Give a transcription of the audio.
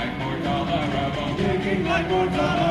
like more tolerable. Like more tolerable.